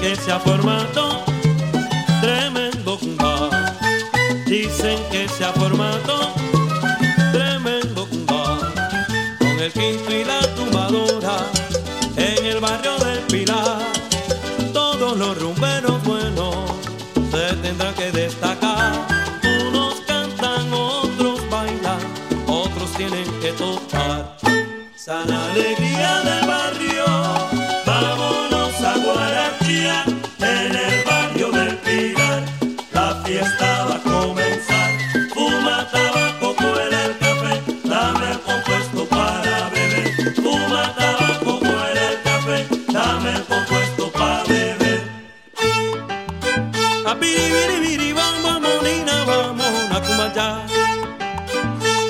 que se ha formado.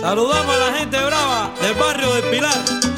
Saludamos a la gente brava del barrio del Pilar.